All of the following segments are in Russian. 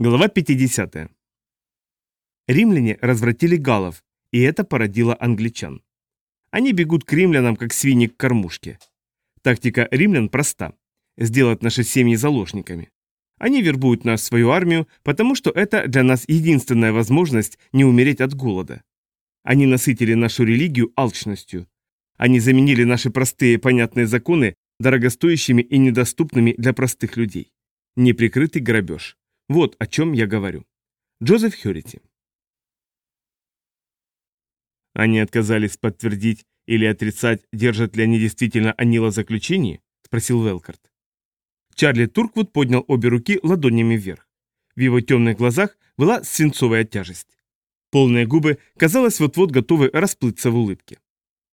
Глава 50. Римляне развратили галлов, и это породило англичан. Они бегут к римлянам, как свиньи к кормушке. Тактика римлян проста – сделать наши семьи заложниками. Они вербуют нас в свою армию, потому что это для нас единственная возможность не умереть от голода. Они насытили нашу религию алчностью. Они заменили наши простые понятные законы дорогостоящими и недоступными для простых людей. Неприкрытый грабеж. Вот о чем я говорю. Джозеф Хьюрити. Они отказались подтвердить или отрицать, держат ли они действительно Анила заключении? Спросил Велкарт. Чарли Турквуд поднял обе руки ладонями вверх. В его темных глазах была свинцовая тяжесть. Полные губы, казалось, вот-вот готовы расплыться в улыбке.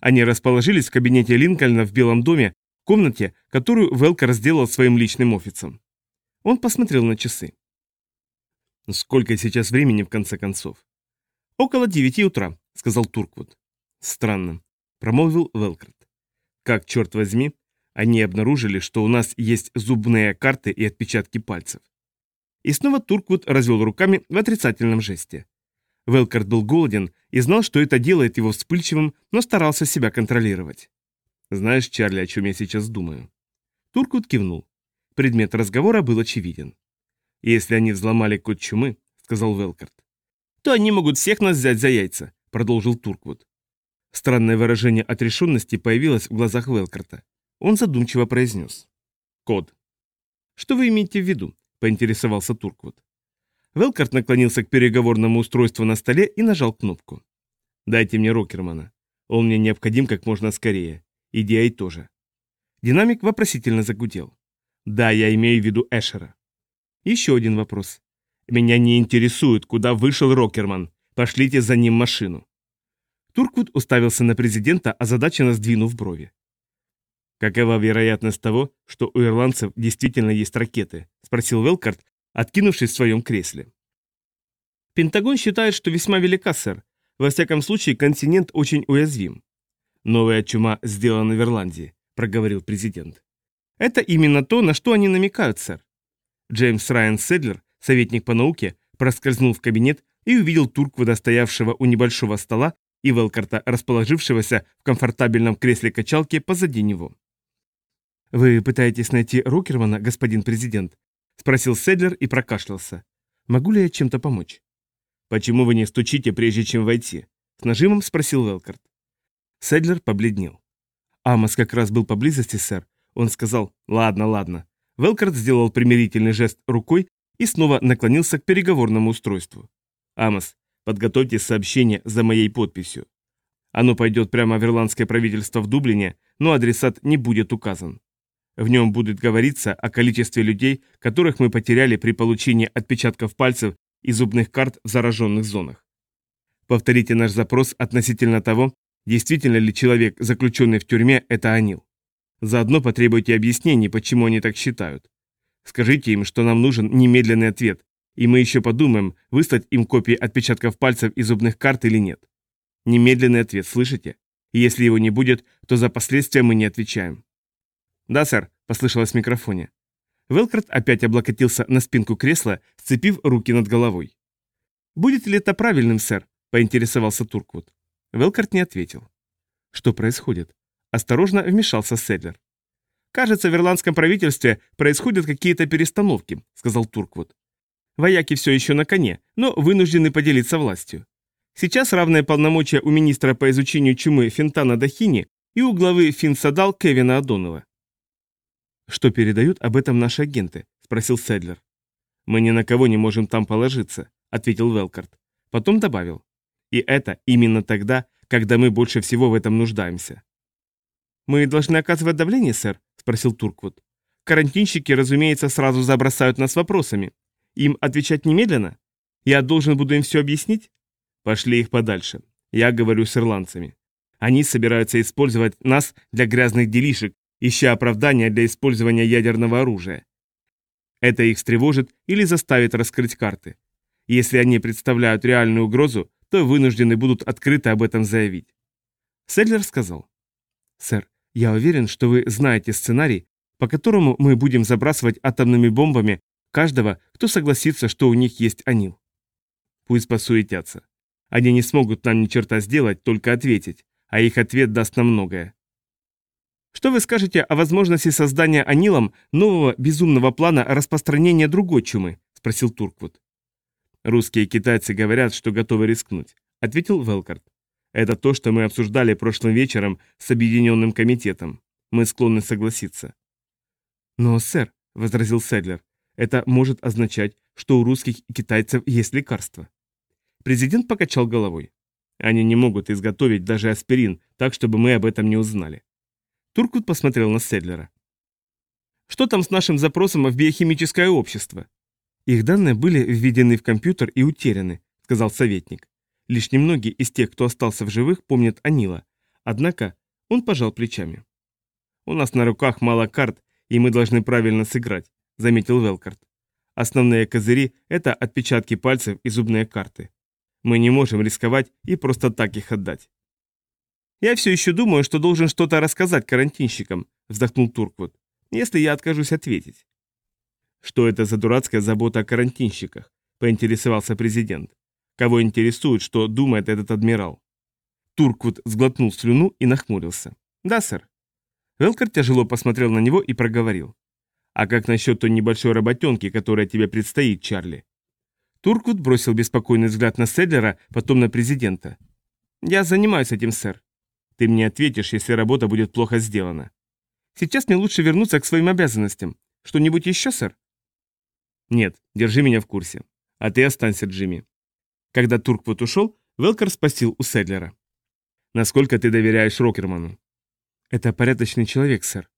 Они расположились в кабинете Линкольна в Белом доме, комнате, которую Велкар сделал своим личным офисом. Он посмотрел на часы. Сколько сейчас времени, в конце концов? Около девяти утра, сказал Турквуд. Странно, промолвил Велкарт. Как, черт возьми, они обнаружили, что у нас есть зубные карты и отпечатки пальцев. И снова Турквуд развел руками в отрицательном жесте. Велкарт был голоден и знал, что это делает его вспыльчивым, но старался себя контролировать. «Знаешь, Чарли, о чем я сейчас думаю?» Турквуд кивнул. Предмет разговора был очевиден. «Если они взломали код чумы», — сказал Велкарт, «то они могут всех нас взять за яйца», — продолжил Турквуд. Странное выражение отрешенности появилось в глазах Велкарта. Он задумчиво произнес. «Код». «Что вы имеете в виду?» — поинтересовался Турквуд. Велкарт наклонился к переговорному устройству на столе и нажал кнопку. «Дайте мне Рокермана. Он мне необходим как можно скорее. И Диай тоже». Динамик вопросительно загудел. «Да, я имею в виду Эшера». Еще один вопрос. Меня не интересует, куда вышел Рокерман. Пошлите за ним машину. Турквуд уставился на президента, озадаченно сдвинув брови. «Какова вероятность того, что у ирландцев действительно есть ракеты?» – спросил Велкарт, откинувшись в своем кресле. «Пентагон считает, что весьма велика, сэр. Во всяком случае, континент очень уязвим». «Новая чума сделана в Ирландии», – проговорил президент. «Это именно то, на что они намекают, сэр. Джеймс Райан Седлер, советник по науке, проскользнул в кабинет и увидел Турквуда, стоявшего у небольшого стола, и Велкарта, расположившегося в комфортабельном кресле качалки позади него. «Вы пытаетесь найти Рокермана, господин президент?» – спросил Седлер и прокашлялся. «Могу ли я чем-то помочь?» «Почему вы не стучите, прежде чем войти?» – с нажимом спросил Велкарт. Седлер побледнел. «Амос как раз был поблизости, сэр. Он сказал, ладно, ладно, Велкард сделал примирительный жест рукой и снова наклонился к переговорному устройству. «Амос, подготовьте сообщение за моей подписью. Оно пойдет прямо в ирландское правительство в Дублине, но адресат не будет указан. В нем будет говориться о количестве людей, которых мы потеряли при получении отпечатков пальцев и зубных карт в зараженных зонах. Повторите наш запрос относительно того, действительно ли человек, заключенный в тюрьме, это Анил. Заодно потребуйте объяснений, почему они так считают. Скажите им, что нам нужен немедленный ответ, и мы еще подумаем, выслать им копии отпечатков пальцев и зубных карт или нет. Немедленный ответ, слышите? И если его не будет, то за последствия мы не отвечаем. «Да, сэр», — послышалось в микрофоне. Велкарт опять облокотился на спинку кресла, сцепив руки над головой. «Будет ли это правильным, сэр?» — поинтересовался Турквуд. Велкарт не ответил. «Что происходит?» Осторожно вмешался Седлер. «Кажется, в ирландском правительстве происходят какие-то перестановки», — сказал Турквуд. «Вояки все еще на коне, но вынуждены поделиться властью. Сейчас равные полномочия у министра по изучению чумы Финтана Дахини и у главы Финсадал Кевина Адонова». «Что передают об этом наши агенты?» — спросил Седлер. «Мы ни на кого не можем там положиться», — ответил Велкарт. Потом добавил. «И это именно тогда, когда мы больше всего в этом нуждаемся». «Мы должны оказывать давление, сэр?» – спросил Турквуд. «Карантинщики, разумеется, сразу забросают нас вопросами. Им отвечать немедленно? Я должен буду им все объяснить?» «Пошли их подальше. Я говорю с ирландцами. Они собираются использовать нас для грязных делишек, ища оправдания для использования ядерного оружия. Это их встревожит или заставит раскрыть карты. Если они представляют реальную угрозу, то вынуждены будут открыто об этом заявить. Седлер сказал. «Сэр, я уверен, что вы знаете сценарий, по которому мы будем забрасывать атомными бомбами каждого, кто согласится, что у них есть Анил. Пусть посуетятся. Они не смогут нам ни черта сделать, только ответить, а их ответ даст нам многое. Что вы скажете о возможности создания Анилом нового безумного плана распространения другой чумы? спросил Турквуд. Русские и китайцы говорят, что готовы рискнуть, ответил Велкарт. Это то, что мы обсуждали прошлым вечером с Объединенным комитетом. Мы склонны согласиться. Но, сэр, возразил Седлер, это может означать, что у русских и китайцев есть лекарства. Президент покачал головой. Они не могут изготовить даже аспирин, так, чтобы мы об этом не узнали. Туркут посмотрел на Седлера. «Что там с нашим запросом в биохимическое общество?» «Их данные были введены в компьютер и утеряны», — сказал советник. Лишь немногие из тех, кто остался в живых, помнят Анила. Однако он пожал плечами. «У нас на руках мало карт, и мы должны правильно сыграть», — заметил Велкарт. «Основные козыри — это отпечатки пальцев и зубные карты. Мы не можем рисковать и просто так их отдать. «Я все еще думаю, что должен что-то рассказать карантинщикам», — вздохнул Турквуд, — «если я откажусь ответить». «Что это за дурацкая забота о карантинщиках?» — поинтересовался президент. «Кого интересует, что думает этот адмирал?» Турквуд сглотнул слюну и нахмурился. «Да, сэр». Велкар тяжело посмотрел на него и проговорил. «А как насчет той небольшой работенки, которая тебе предстоит, Чарли?» Турквуд бросил беспокойный взгляд на Седлера, потом на президента. «Я занимаюсь этим, сэр. Ты мне ответишь, если работа будет плохо сделана. Сейчас мне лучше вернуться к своим обязанностям. Что-нибудь еще, сэр? Нет, держи меня в курсе. А ты останься, Джимми. Когда Турквуд ушел, Велкер спросил у Седлера. Насколько ты доверяешь Рокерману? Это порядочный человек, сэр.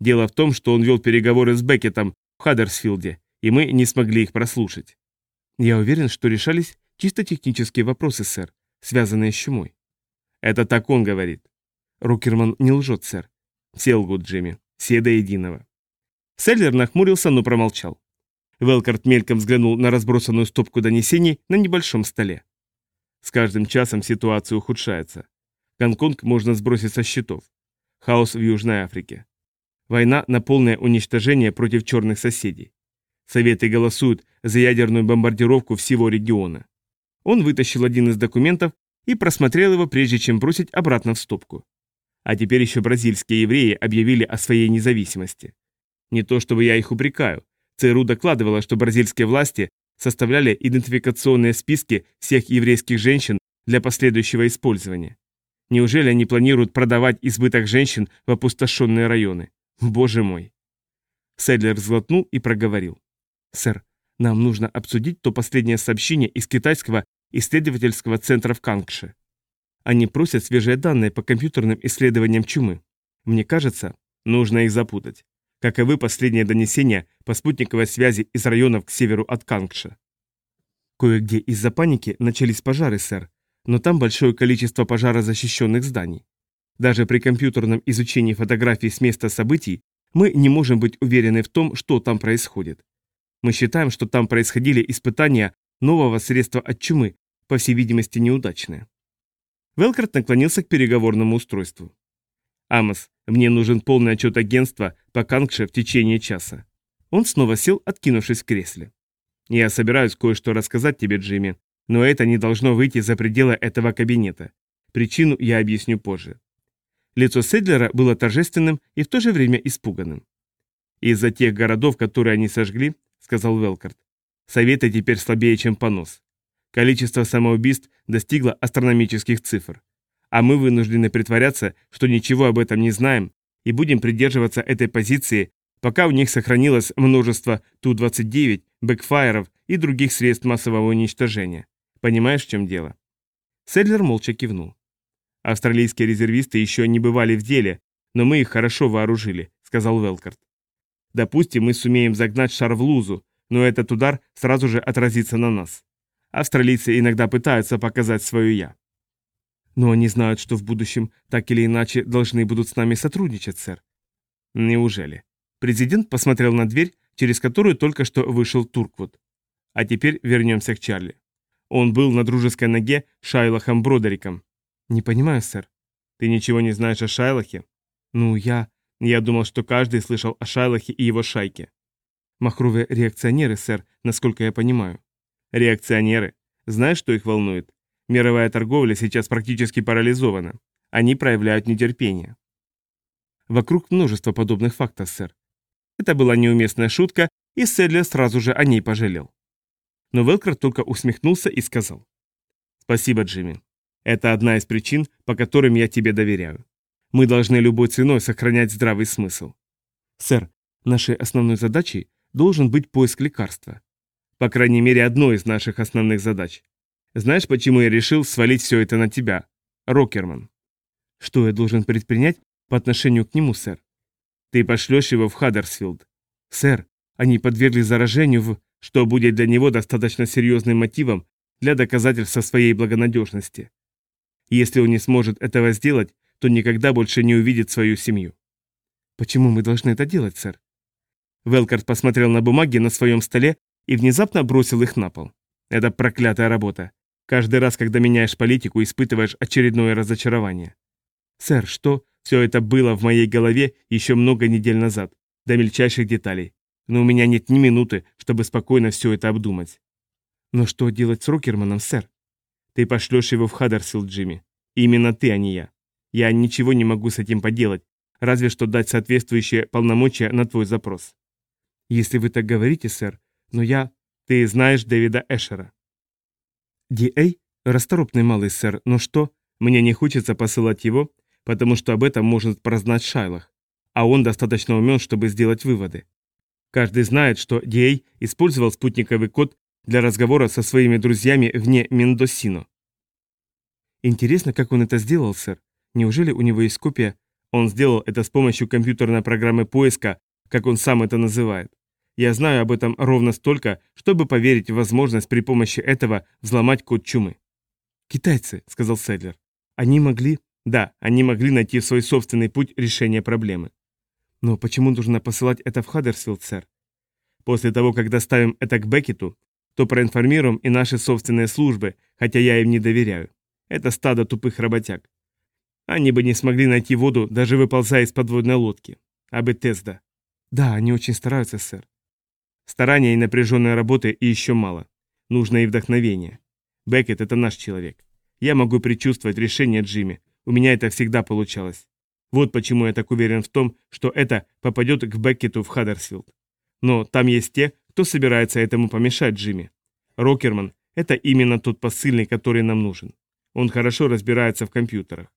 Дело в том, что он вел переговоры с Беккетом в Хаддерсфилде, и мы не смогли их прослушать. Я уверен, что решались чисто технические вопросы, сэр, связанные с чумой. Это так он говорит. Рукерман не лжет, сэр. Все лгут, Джимми. Все до единого. Селлер нахмурился, но промолчал. Велкарт мельком взглянул на разбросанную стопку донесений на небольшом столе. С каждым часом ситуация ухудшается. Гонконг можно сбросить со счетов. Хаос в Южной Африке. Война на полное уничтожение против черных соседей. Советы голосуют за ядерную бомбардировку всего региона. Он вытащил один из документов и просмотрел его, прежде чем бросить обратно в стопку. А теперь еще бразильские евреи объявили о своей независимости. Не то чтобы я их упрекаю. ЦРУ докладывала, что бразильские власти составляли идентификационные списки всех еврейских женщин для последующего использования. Неужели они планируют продавать избыток женщин в опустошенные районы? Боже мой! Седлер сглотнул и проговорил. «Сэр, нам нужно обсудить то последнее сообщение из китайского исследовательского центра в Кангше. Они просят свежие данные по компьютерным исследованиям чумы. Мне кажется, нужно их запутать. Каковы последние донесения по спутниковой связи из районов к северу от Кангша? Кое-где из-за паники начались пожары, сэр, но там большое количество пожарозащищенных зданий. Даже при компьютерном изучении фотографий с места событий мы не можем быть уверены в том, что там происходит. Мы считаем, что там происходили испытания нового средства от чумы, по всей видимости, неудачное. Велкарт наклонился к переговорному устройству. «Амос, мне нужен полный отчет агентства по Кангше в течение часа». Он снова сел, откинувшись в кресле. «Я собираюсь кое-что рассказать тебе, Джимми, но это не должно выйти за пределы этого кабинета. Причину я объясню позже». Лицо Седлера было торжественным и в то же время испуганным. «Из-за тех городов, которые они сожгли», — сказал Велкарт, — «советы теперь слабее, чем понос. Количество самоубийств достигло астрономических цифр. А мы вынуждены притворяться, что ничего об этом не знаем, и будем придерживаться этой позиции, пока у них сохранилось множество Ту-29, бэкфайеров и других средств массового уничтожения. Понимаешь, в чем дело?» Седлер молча кивнул. «Австралийские резервисты еще не бывали в деле, но мы их хорошо вооружили», — сказал Велкарт. «Допустим, мы сумеем загнать шар в лузу, но этот удар сразу же отразится на нас. Австралийцы иногда пытаются показать свое «я». Но они знают, что в будущем так или иначе должны будут с нами сотрудничать, сэр. Неужели? Президент посмотрел на дверь, через которую только что вышел Турквуд. А теперь вернемся к Чарли. Он был на дружеской ноге Шайлахом Бродериком. Не понимаю, сэр. Ты ничего не знаешь о Шайлахе? Ну, я... Я думал, что каждый слышал о Шайлахе и его шайке. Махровые реакционеры, сэр, насколько я понимаю. Реакционеры? Знаешь, что их волнует? Мировая торговля сейчас практически парализована. Они проявляют нетерпение. Вокруг множество подобных фактов, сэр. Это была неуместная шутка, и Седлер сразу же о ней пожалел. Но Велкер только усмехнулся и сказал. «Спасибо, Джимми. Это одна из причин, по которым я тебе доверяю. Мы должны любой ценой сохранять здравый смысл». «Сэр, нашей основной задачей должен быть поиск лекарства. По крайней мере, одной из наших основных задач. Знаешь, почему я решил свалить все это на тебя, Рокерман? Что я должен предпринять по отношению к нему, сэр? Ты пошлешь его в Хаддерсфилд. Сэр, они подвергли заражению в... Что будет для него достаточно серьезным мотивом для доказательства своей благонадежности. Если он не сможет этого сделать, то никогда больше не увидит свою семью. Почему мы должны это делать, сэр? Велкард посмотрел на бумаги на своем столе и внезапно бросил их на пол. Это проклятая работа. Каждый раз, когда меняешь политику, испытываешь очередное разочарование. Сэр, что? Все это было в моей голове еще много недель назад, до мельчайших деталей. Но у меня нет ни минуты, чтобы спокойно все это обдумать. Но что делать с Рокерманом, сэр? Ты пошлешь его в Хаддерсфилд, Джимми. Именно ты, а не я. Я ничего не могу с этим поделать, разве что дать соответствующие полномочия на твой запрос. Если вы так говорите, сэр, но я... Ты знаешь Дэвида Эшера. Ди-Эй? Расторопный малый, сэр, но что? Мне не хочется посылать его, потому что об этом может прознать Шайлах, а он достаточно умен, чтобы сделать выводы. Каждый знает, что Ди-Эй использовал спутниковый код для разговора со своими друзьями вне Мендосино. Интересно, как он это сделал, сэр? Неужели у него есть копия? Он сделал это с помощью компьютерной программы поиска, как он сам это называет. Я знаю об этом ровно столько, чтобы поверить в возможность при помощи этого взломать код чумы. «Китайцы», — сказал Седлер. «Они могли...» «Да, они могли найти свой собственный путь решения проблемы». «Но почему нужно посылать это в Хаддерсфилд, сэр?» «После того, как доставим это к Беккету, то проинформируем и наши собственные службы, хотя я им не доверяю. Это стадо тупых работяг. Они бы не смогли найти воду, даже выползая из подводной лодки. А Бетезда. Да, они очень стараются, сэр. Старания и напряженной работы и еще мало. Нужно и вдохновение. Беккет – это наш человек. Я могу предчувствовать решение Джимми. У меня это всегда получалось. Вот почему я так уверен в том, что это попадет к Беккету в Хаддерсфилд. Но там есть те, кто собирается этому помешать Джимми. Рокерман – это именно тот посыльный, который нам нужен. Он хорошо разбирается в компьютерах.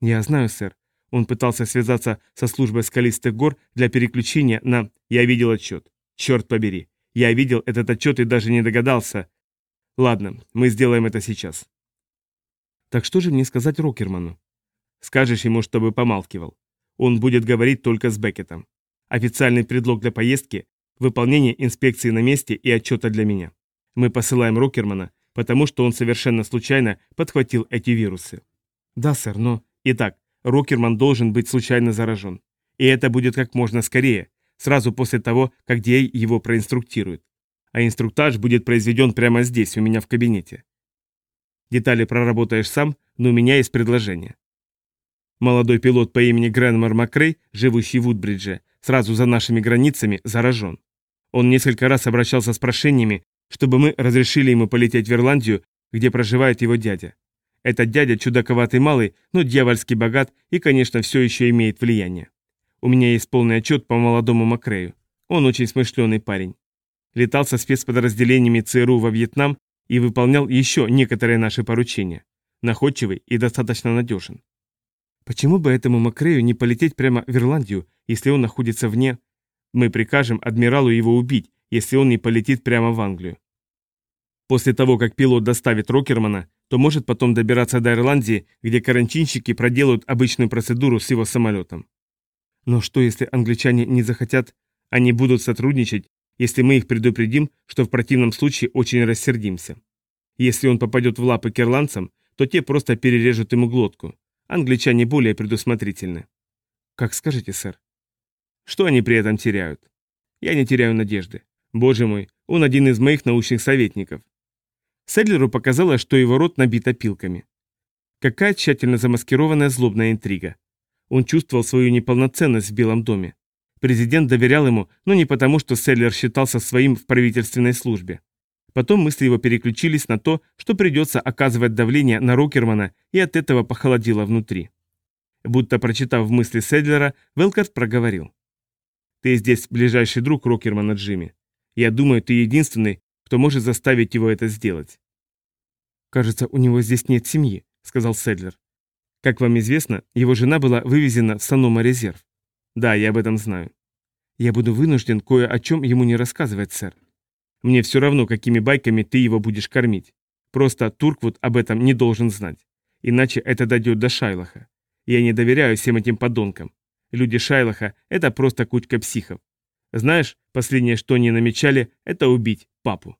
Я знаю, сэр. Он пытался связаться со службой скалистых гор для переключения на... Я видел отчет. Черт побери, я видел этот отчет и даже не догадался. Ладно, мы сделаем это сейчас. Так что же мне сказать Рокерману? Скажешь ему, чтобы помалкивал. Он будет говорить только с Беккетом. Официальный предлог для поездки – выполнение инспекции на месте и отчета для меня. Мы посылаем Рокермана, потому что он совершенно случайно подхватил эти вирусы. Да, сэр, но... Итак, Рокерман должен быть случайно заражен. И это будет как можно скорее, сразу после того, как Диэй его проинструктирует. А инструктаж будет произведен прямо здесь, у меня в кабинете. Детали проработаешь сам, но у меня есть предложение. Молодой пилот по имени Гренмор Макрей, живущий в Утбридже, сразу за нашими границами, заражен. Он несколько раз обращался с прошениями, чтобы мы разрешили ему полететь в Ирландию, где проживает его дядя. Этот дядя чудаковатый малый, но дьявольски богат и, конечно, все еще имеет влияние. У меня есть полный отчет по молодому Макрею. Он очень смышленый парень. Летал со спецподразделениями ЦРУ во Вьетнам и выполнял еще некоторые наши поручения. Находчивый и достаточно надежен. Почему бы этому Макрею не полететь прямо в Ирландию, если он находится вне? Мы прикажем адмиралу его убить, если он не полетит прямо в Англию. После того, как пилот доставит Рокермана, то может потом добираться до Ирландии, где карантинщики проделают обычную процедуру с его самолетом. Но что, если англичане не захотят? Они будут сотрудничать, если мы их предупредим, что в противном случае очень рассердимся. Если он попадет в лапы к ирландцам, то те просто перережут ему глотку. Англичане более предусмотрительны. Как скажете, сэр. Что они при этом теряют? Я не теряю надежды. Боже мой, он один из моих научных советников. Седлеру показалось, что его рот набит опилками. Какая тщательно замаскированная злобная интрига. Он чувствовал свою неполноценность в Белом доме. Президент доверял ему, но не потому, что Селлер считался своим в правительственной службе. Потом мысли его переключились на то, что придется оказывать давление на Рокермана, и от этого похолодело внутри. Будто прочитав мысли Седлера, Велкарт проговорил. «Ты здесь ближайший друг Рокермана Джимми. Я думаю, ты единственный, кто может заставить его это сделать». «Кажется, у него здесь нет семьи», — сказал Седлер. «Как вам известно, его жена была вывезена в Санома резерв». «Да, я об этом знаю». «Я буду вынужден кое о чем ему не рассказывать, сэр». «Мне все равно, какими байками ты его будешь кормить. Просто Турквуд об этом не должен знать. Иначе это дойдет до Шайлаха. Я не доверяю всем этим подонкам. Люди Шайлаха – это просто кучка психов. Знаешь, последнее, что они намечали, это убить папу.